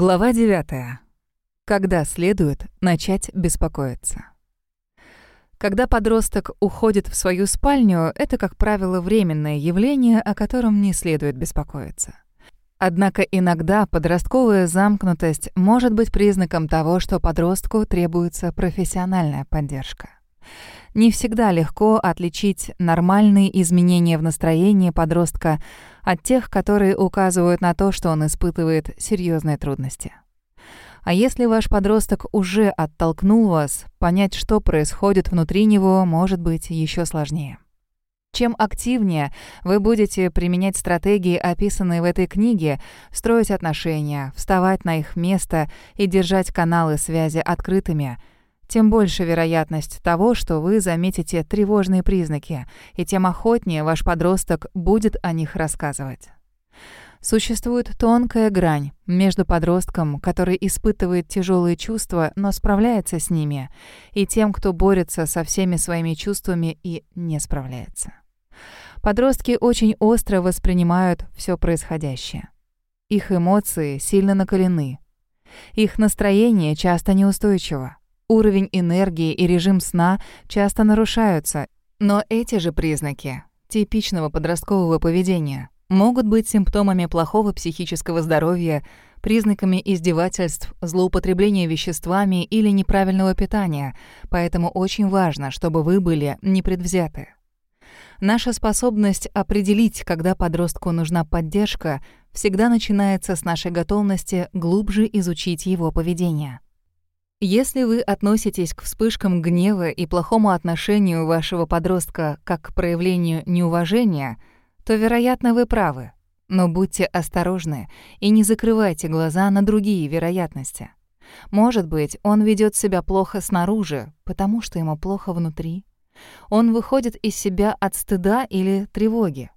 Глава 9. Когда следует начать беспокоиться. Когда подросток уходит в свою спальню, это, как правило, временное явление, о котором не следует беспокоиться. Однако иногда подростковая замкнутость может быть признаком того, что подростку требуется профессиональная поддержка. Не всегда легко отличить нормальные изменения в настроении подростка от тех, которые указывают на то, что он испытывает серьезные трудности. А если ваш подросток уже оттолкнул вас, понять, что происходит внутри него, может быть еще сложнее. Чем активнее вы будете применять стратегии, описанные в этой книге, строить отношения, вставать на их место и держать каналы связи открытыми – тем больше вероятность того, что вы заметите тревожные признаки, и тем охотнее ваш подросток будет о них рассказывать. Существует тонкая грань между подростком, который испытывает тяжелые чувства, но справляется с ними, и тем, кто борется со всеми своими чувствами и не справляется. Подростки очень остро воспринимают все происходящее. Их эмоции сильно накалены. Их настроение часто неустойчиво. Уровень энергии и режим сна часто нарушаются, но эти же признаки типичного подросткового поведения могут быть симптомами плохого психического здоровья, признаками издевательств, злоупотребления веществами или неправильного питания, поэтому очень важно, чтобы вы были непредвзяты. Наша способность определить, когда подростку нужна поддержка, всегда начинается с нашей готовности глубже изучить его поведение. Если вы относитесь к вспышкам гнева и плохому отношению вашего подростка как к проявлению неуважения, то, вероятно, вы правы. Но будьте осторожны и не закрывайте глаза на другие вероятности. Может быть, он ведет себя плохо снаружи, потому что ему плохо внутри. Он выходит из себя от стыда или тревоги.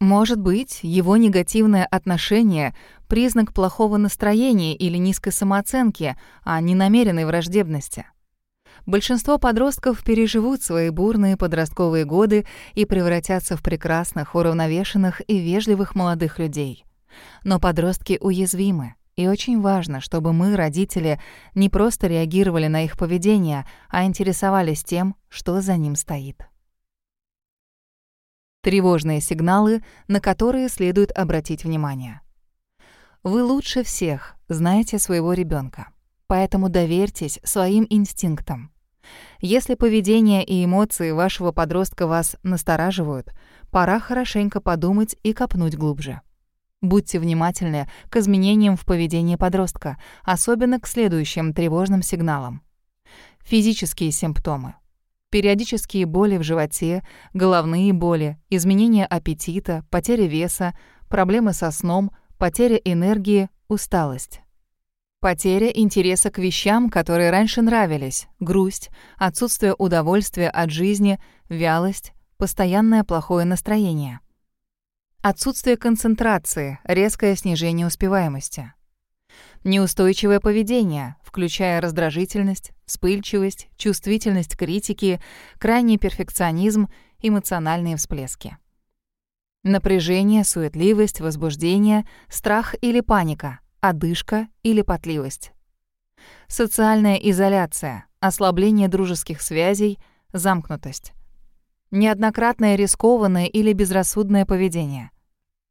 Может быть, его негативное отношение — признак плохого настроения или низкой самооценки, а не намеренной враждебности. Большинство подростков переживут свои бурные подростковые годы и превратятся в прекрасных, уравновешенных и вежливых молодых людей. Но подростки уязвимы, и очень важно, чтобы мы, родители, не просто реагировали на их поведение, а интересовались тем, что за ним стоит. Тревожные сигналы, на которые следует обратить внимание. Вы лучше всех знаете своего ребенка, поэтому доверьтесь своим инстинктам. Если поведение и эмоции вашего подростка вас настораживают, пора хорошенько подумать и копнуть глубже. Будьте внимательны к изменениям в поведении подростка, особенно к следующим тревожным сигналам. Физические симптомы. Периодические боли в животе, головные боли, изменение аппетита, потеря веса, проблемы со сном, потеря энергии, усталость. Потеря интереса к вещам, которые раньше нравились, грусть, отсутствие удовольствия от жизни, вялость, постоянное плохое настроение. Отсутствие концентрации, резкое снижение успеваемости. Неустойчивое поведение, включая раздражительность, вспыльчивость, чувствительность критики, крайний перфекционизм, эмоциональные всплески. Напряжение, суетливость, возбуждение, страх или паника, одышка или потливость. Социальная изоляция, ослабление дружеских связей, замкнутость. Неоднократное рискованное или безрассудное поведение –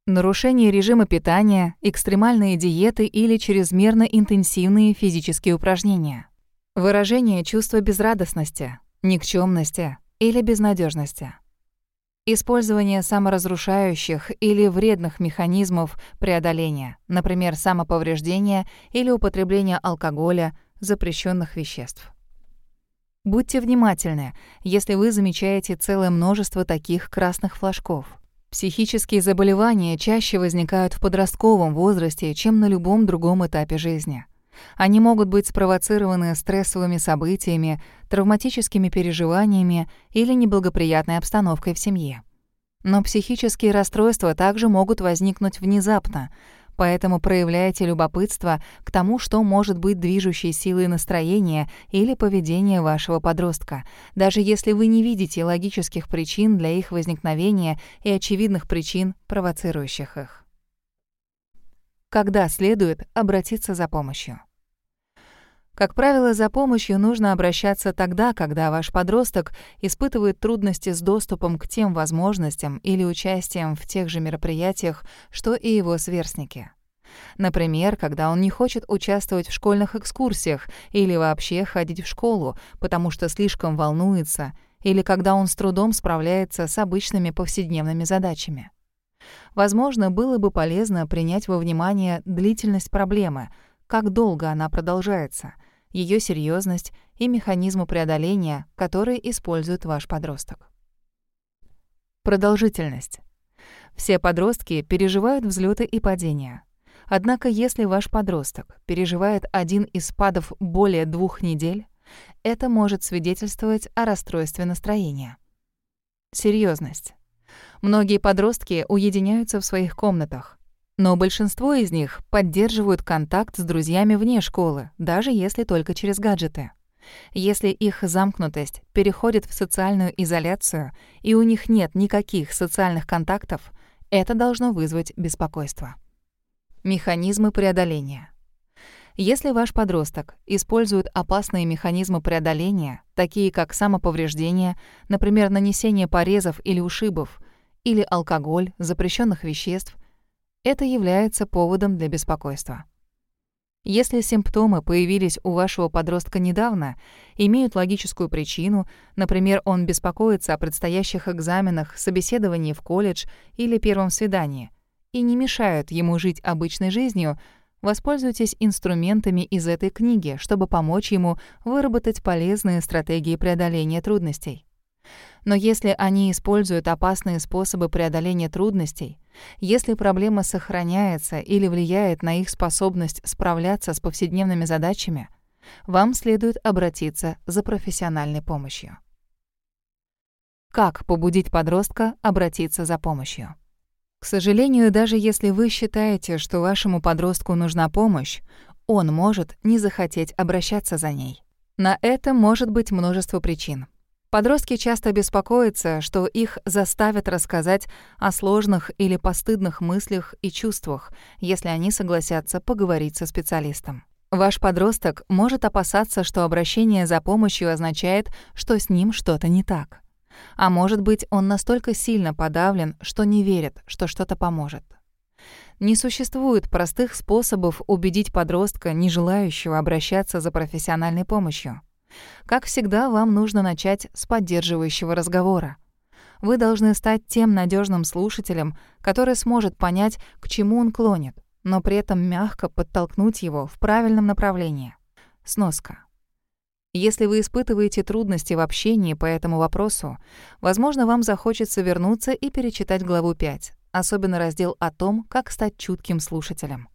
Нарушение режима питания, экстремальные диеты или чрезмерно интенсивные физические упражнения. Выражение чувства безрадостности, никчемности или безнадежности. Использование саморазрушающих или вредных механизмов преодоления, например, самоповреждение или употребление алкоголя, запрещенных веществ. Будьте внимательны, если вы замечаете целое множество таких красных флажков. Психические заболевания чаще возникают в подростковом возрасте, чем на любом другом этапе жизни. Они могут быть спровоцированы стрессовыми событиями, травматическими переживаниями или неблагоприятной обстановкой в семье. Но психические расстройства также могут возникнуть внезапно, Поэтому проявляйте любопытство к тому, что может быть движущей силой настроения или поведения вашего подростка, даже если вы не видите логических причин для их возникновения и очевидных причин, провоцирующих их. Когда следует обратиться за помощью? Как правило, за помощью нужно обращаться тогда, когда ваш подросток испытывает трудности с доступом к тем возможностям или участием в тех же мероприятиях, что и его сверстники. Например, когда он не хочет участвовать в школьных экскурсиях или вообще ходить в школу, потому что слишком волнуется, или когда он с трудом справляется с обычными повседневными задачами. Возможно, было бы полезно принять во внимание длительность проблемы, как долго она продолжается — ее серьезность и механизмы преодоления, которые использует ваш подросток. Продолжительность. Все подростки переживают взлеты и падения. Однако если ваш подросток переживает один из спадов более двух недель, это может свидетельствовать о расстройстве настроения. Серьезность. Многие подростки уединяются в своих комнатах, но большинство из них поддерживают контакт с друзьями вне школы, даже если только через гаджеты. Если их замкнутость переходит в социальную изоляцию и у них нет никаких социальных контактов, это должно вызвать беспокойство. Механизмы преодоления. Если ваш подросток использует опасные механизмы преодоления, такие как самоповреждение, например, нанесение порезов или ушибов, или алкоголь, запрещенных веществ — это является поводом для беспокойства. Если симптомы появились у вашего подростка недавно, имеют логическую причину, например, он беспокоится о предстоящих экзаменах, собеседовании в колледж или первом свидании, и не мешают ему жить обычной жизнью, воспользуйтесь инструментами из этой книги, чтобы помочь ему выработать полезные стратегии преодоления трудностей. Но если они используют опасные способы преодоления трудностей, если проблема сохраняется или влияет на их способность справляться с повседневными задачами, вам следует обратиться за профессиональной помощью. Как побудить подростка обратиться за помощью? К сожалению, даже если вы считаете, что вашему подростку нужна помощь, он может не захотеть обращаться за ней. На это может быть множество причин. Подростки часто беспокоятся, что их заставят рассказать о сложных или постыдных мыслях и чувствах, если они согласятся поговорить со специалистом. Ваш подросток может опасаться, что обращение за помощью означает, что с ним что-то не так. А может быть, он настолько сильно подавлен, что не верит, что что-то поможет. Не существует простых способов убедить подростка, не желающего обращаться за профессиональной помощью. Как всегда, вам нужно начать с поддерживающего разговора. Вы должны стать тем надежным слушателем, который сможет понять, к чему он клонит, но при этом мягко подтолкнуть его в правильном направлении. Сноска. Если вы испытываете трудности в общении по этому вопросу, возможно, вам захочется вернуться и перечитать главу 5, особенно раздел о том, как стать чутким слушателем.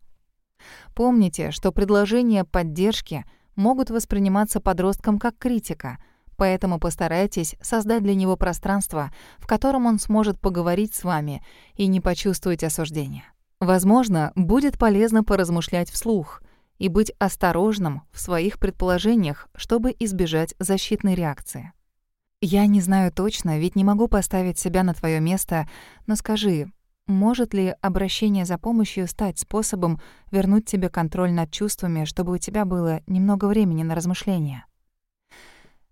Помните, что предложение поддержки — могут восприниматься подростком как критика, поэтому постарайтесь создать для него пространство, в котором он сможет поговорить с вами и не почувствовать осуждения. Возможно, будет полезно поразмышлять вслух и быть осторожным в своих предположениях, чтобы избежать защитной реакции. «Я не знаю точно, ведь не могу поставить себя на твое место, но скажи, может ли обращение за помощью стать способом вернуть тебе контроль над чувствами, чтобы у тебя было немного времени на размышления?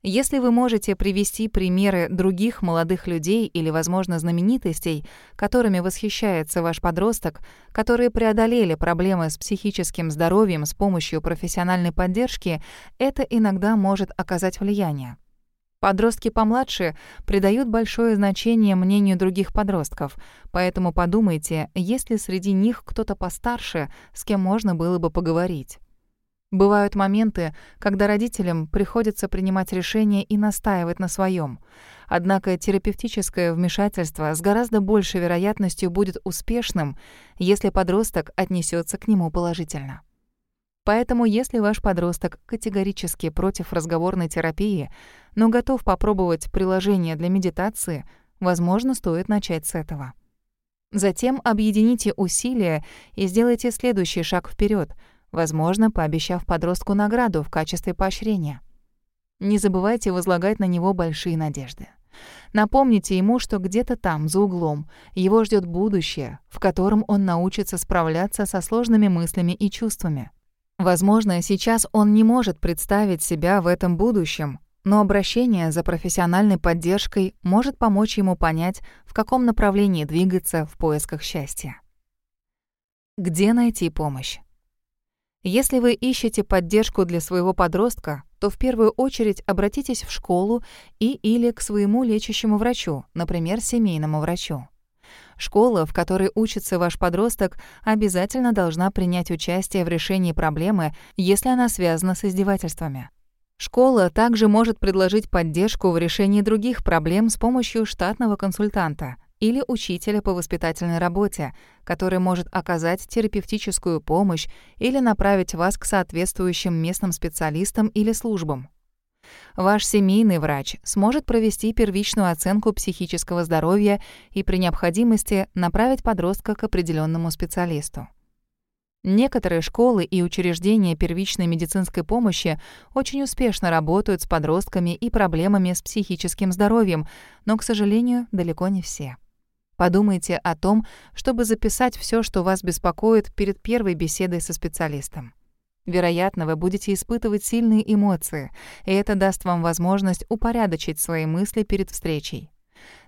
Если вы можете привести примеры других молодых людей или, возможно, знаменитостей, которыми восхищается ваш подросток, которые преодолели проблемы с психическим здоровьем с помощью профессиональной поддержки, это иногда может оказать влияние. Подростки помладше придают большое значение мнению других подростков, поэтому подумайте, есть ли среди них кто-то постарше, с кем можно было бы поговорить. Бывают моменты, когда родителям приходится принимать решения и настаивать на своем. Однако терапевтическое вмешательство с гораздо большей вероятностью будет успешным, если подросток отнесется к нему положительно. Поэтому если ваш подросток категорически против разговорной терапии, но готов попробовать приложение для медитации, возможно, стоит начать с этого. Затем объедините усилия и сделайте следующий шаг вперед, возможно, пообещав подростку награду в качестве поощрения. Не забывайте возлагать на него большие надежды. Напомните ему, что где-то там, за углом, его ждет будущее, в котором он научится справляться со сложными мыслями и чувствами. Возможно, сейчас он не может представить себя в этом будущем, но обращение за профессиональной поддержкой может помочь ему понять, в каком направлении двигаться в поисках счастья. Где найти помощь? Если вы ищете поддержку для своего подростка, то в первую очередь обратитесь в школу и или к своему лечащему врачу, например, семейному врачу. Школа, в которой учится ваш подросток, обязательно должна принять участие в решении проблемы, если она связана с издевательствами. Школа также может предложить поддержку в решении других проблем с помощью штатного консультанта, или учителя по воспитательной работе, который может оказать терапевтическую помощь или направить вас к соответствующим местным специалистам или службам. Ваш семейный врач сможет провести первичную оценку психического здоровья и при необходимости направить подростка к определенному специалисту. Некоторые школы и учреждения первичной медицинской помощи очень успешно работают с подростками и проблемами с психическим здоровьем, но, к сожалению, далеко не все. Подумайте о том, чтобы записать все, что вас беспокоит перед первой беседой со специалистом. Вероятно, вы будете испытывать сильные эмоции, и это даст вам возможность упорядочить свои мысли перед встречей.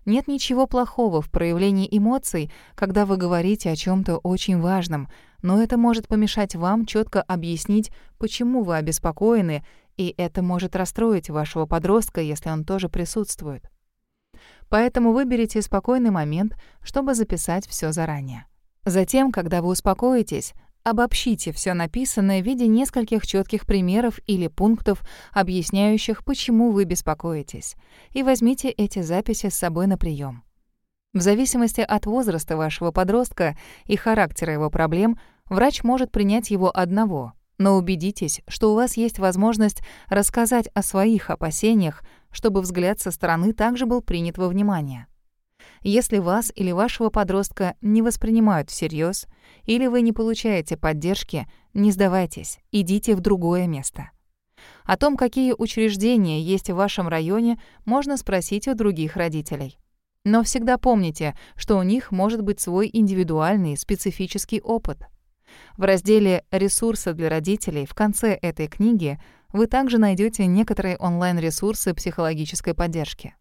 Нет ничего плохого в проявлении эмоций, когда вы говорите о чем то очень важном, но это может помешать вам четко объяснить, почему вы обеспокоены, и это может расстроить вашего подростка, если он тоже присутствует. Поэтому выберите спокойный момент, чтобы записать все заранее. Затем, когда вы успокоитесь, обобщите все написанное в виде нескольких четких примеров или пунктов, объясняющих, почему вы беспокоитесь, и возьмите эти записи с собой на прием. В зависимости от возраста вашего подростка и характера его проблем, врач может принять его одного, но убедитесь, что у вас есть возможность рассказать о своих опасениях, чтобы взгляд со стороны также был принят во внимание. Если вас или вашего подростка не воспринимают всерьез, или вы не получаете поддержки, не сдавайтесь, идите в другое место. О том, какие учреждения есть в вашем районе, можно спросить у других родителей. Но всегда помните, что у них может быть свой индивидуальный, специфический опыт. В разделе «Ресурсы для родителей» в конце этой книги вы также найдете некоторые онлайн-ресурсы психологической поддержки.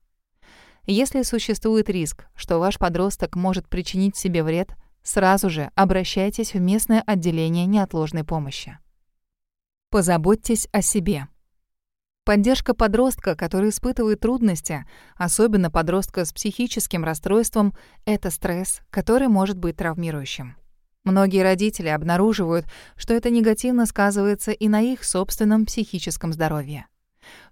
Если существует риск, что ваш подросток может причинить себе вред, сразу же обращайтесь в местное отделение неотложной помощи. Позаботьтесь о себе. Поддержка подростка, который испытывает трудности, особенно подростка с психическим расстройством, это стресс, который может быть травмирующим. Многие родители обнаруживают, что это негативно сказывается и на их собственном психическом здоровье.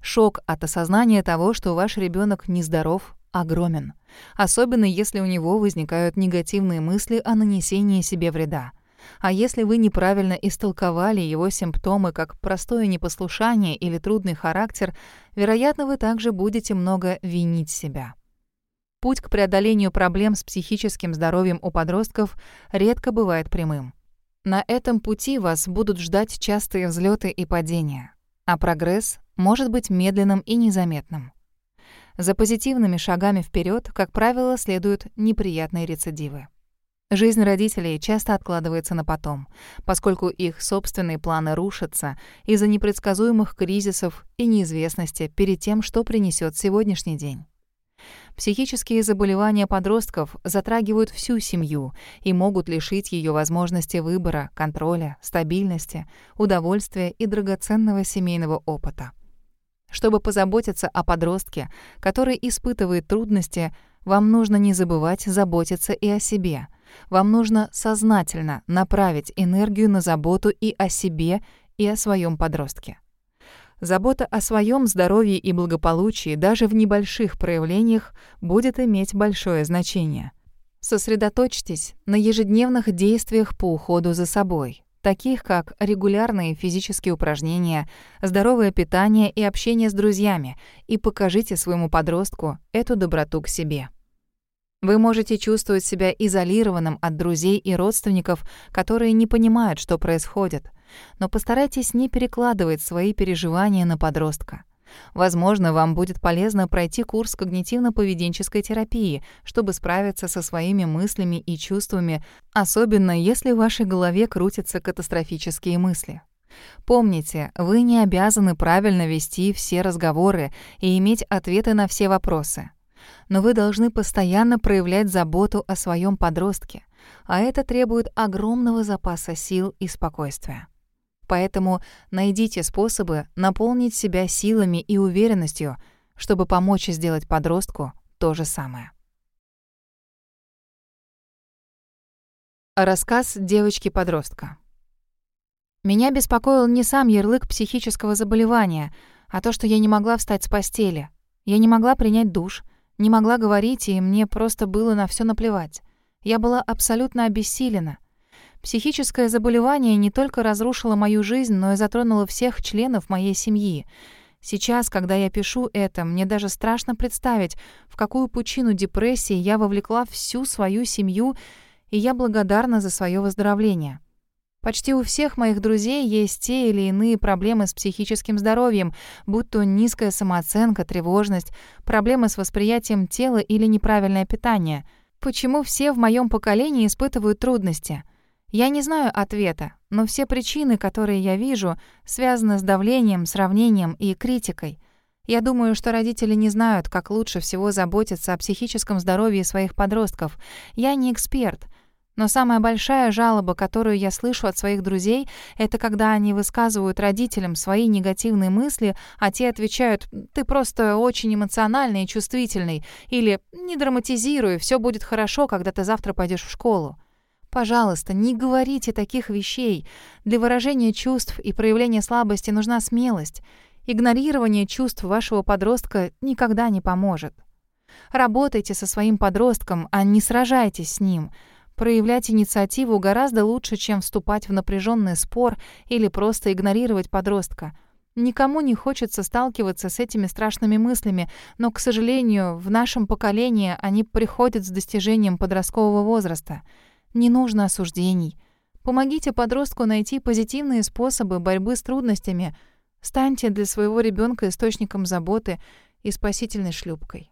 Шок от осознания того, что ваш ребенок нездоров, огромен. Особенно если у него возникают негативные мысли о нанесении себе вреда. А если вы неправильно истолковали его симптомы как простое непослушание или трудный характер, вероятно, вы также будете много винить себя. Путь к преодолению проблем с психическим здоровьем у подростков редко бывает прямым. На этом пути вас будут ждать частые взлеты и падения, а прогресс может быть медленным и незаметным. За позитивными шагами вперед, как правило, следуют неприятные рецидивы. Жизнь родителей часто откладывается на потом, поскольку их собственные планы рушатся из-за непредсказуемых кризисов и неизвестности перед тем, что принесет сегодняшний день. Психические заболевания подростков затрагивают всю семью и могут лишить ее возможности выбора, контроля, стабильности, удовольствия и драгоценного семейного опыта. Чтобы позаботиться о подростке, который испытывает трудности, вам нужно не забывать заботиться и о себе. Вам нужно сознательно направить энергию на заботу и о себе, и о своем подростке. Забота о своем здоровье и благополучии даже в небольших проявлениях будет иметь большое значение. Сосредоточьтесь на ежедневных действиях по уходу за собой, таких как регулярные физические упражнения, здоровое питание и общение с друзьями, и покажите своему подростку эту доброту к себе. Вы можете чувствовать себя изолированным от друзей и родственников, которые не понимают, что происходит — но постарайтесь не перекладывать свои переживания на подростка. Возможно, вам будет полезно пройти курс когнитивно-поведенческой терапии, чтобы справиться со своими мыслями и чувствами, особенно если в вашей голове крутятся катастрофические мысли. Помните, вы не обязаны правильно вести все разговоры и иметь ответы на все вопросы. Но вы должны постоянно проявлять заботу о своем подростке, а это требует огромного запаса сил и спокойствия. Поэтому найдите способы наполнить себя силами и уверенностью, чтобы помочь сделать подростку то же самое. Рассказ девочки-подростка. Меня беспокоил не сам ярлык психического заболевания, а то, что я не могла встать с постели. Я не могла принять душ, не могла говорить, и мне просто было на все наплевать. Я была абсолютно обессилена — Психическое заболевание не только разрушило мою жизнь, но и затронуло всех членов моей семьи. Сейчас, когда я пишу это, мне даже страшно представить, в какую пучину депрессии я вовлекла всю свою семью, и я благодарна за свое выздоровление. Почти у всех моих друзей есть те или иные проблемы с психическим здоровьем, будь то низкая самооценка, тревожность, проблемы с восприятием тела или неправильное питание. Почему все в моем поколении испытывают трудности? Я не знаю ответа, но все причины, которые я вижу, связаны с давлением, сравнением и критикой. Я думаю, что родители не знают, как лучше всего заботиться о психическом здоровье своих подростков. Я не эксперт, но самая большая жалоба, которую я слышу от своих друзей, это когда они высказывают родителям свои негативные мысли, а те отвечают «ты просто очень эмоциональный и чувствительный» или «не драматизируй, все будет хорошо, когда ты завтра пойдешь в школу». Пожалуйста, не говорите таких вещей. Для выражения чувств и проявления слабости нужна смелость. Игнорирование чувств вашего подростка никогда не поможет. Работайте со своим подростком, а не сражайтесь с ним. Проявлять инициативу гораздо лучше, чем вступать в напряженный спор или просто игнорировать подростка. Никому не хочется сталкиваться с этими страшными мыслями, но, к сожалению, в нашем поколении они приходят с достижением подросткового возраста — не нужно осуждений. Помогите подростку найти позитивные способы борьбы с трудностями. Станьте для своего ребенка источником заботы и спасительной шлюпкой.